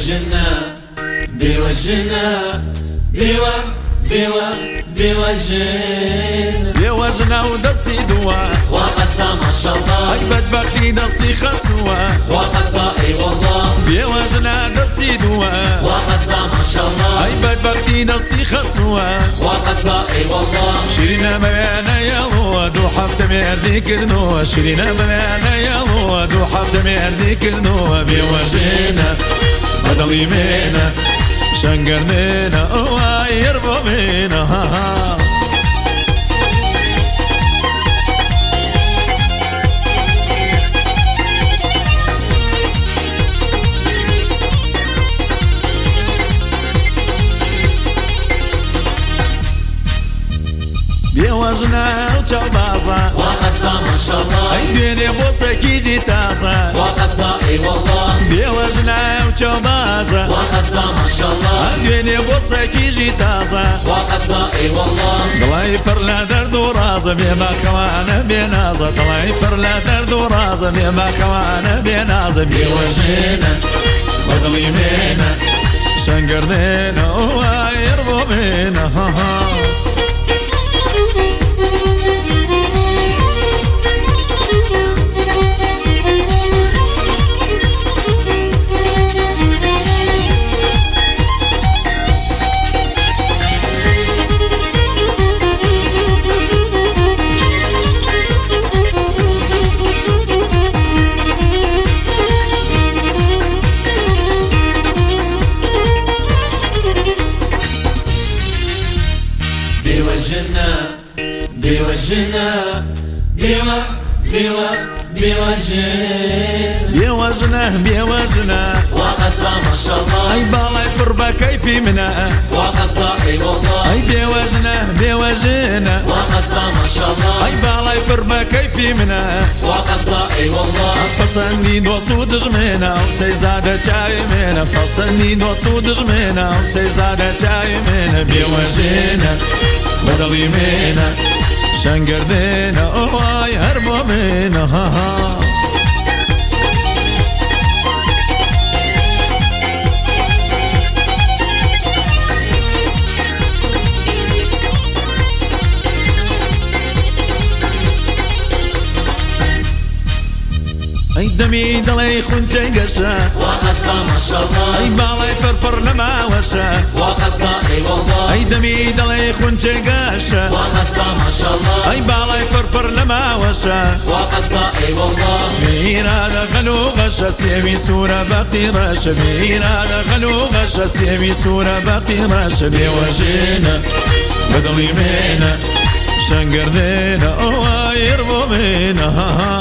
بوجهنا بوجهنا بوا بوا بوجهنا. بوجهنا ودسي دوا وقسى ما شاء الله. اي بدبختي دسي خسوا وقسى أي والله. بوجهنا دسي دوا وقسى ما شاء الله. اي بدبختي دسي خسوا وقسى أي والله. شيرينا بيانا يا ود وحبت مردي كرنو شيرينا بيانا يا ود وحبت مردي كرنو بوجهنا بدل يمينا شنقرنينا ويربو مينا ها ها بيوجنا وشبازا وقسى ما شاء الله اي ديني بوسك يجي تازا وقسى اي والله بيوجنا وشبازا وقسى ما شاء الله ديني بوسك يجي تازا وقسى اي والله طلعي فرلا درد ورازة بما خوانا بينازة طلعي فرلا درد ورازة بما خوانا بينازة بوجهنا بدل يمينا شنقرنينا ويربو مينا بوجهنا بوجهنا بوا بوا بوجهنا. بيوجنه بيوجنه وقسى ما شاء الله. أي بالاي فربا كيفي منا وقسى أي والله. أي بيوجنه بيوجنه وقسى ما شاء الله. أي بالاي فربا كيفي منا وقسى اي والله پسندی دوست و دژمێنە و سەیزادە چاوی مێنە پسندی دوست و دژمێنە و سەیزادە چاوی مێنە بێوەژێنە بەدڵی مێنە شەنگردێنە ئەوای هەر بۆ مێنە هاها ئەی دەمی دڵی خونچەی گەشە وقسى ما شاء ئەی الله باڵای پەرپەر لەماوەشە وقسى اي والله ئەی دەمی دڵی خونچەی گەشە وقسى ما شاء الله ئەی باڵای پەرپەر لەماوەشە وقسى اي والله میرانە غەلو غەشە سێوی سوورە بەقی ڕەشە میرانە غەلو غەشە سێوی سوورە بەقی ڕەشە بێوەژێنە بەدڵی مێنە شەنگردێنە ئەوە ڕبۆ مێنە هاها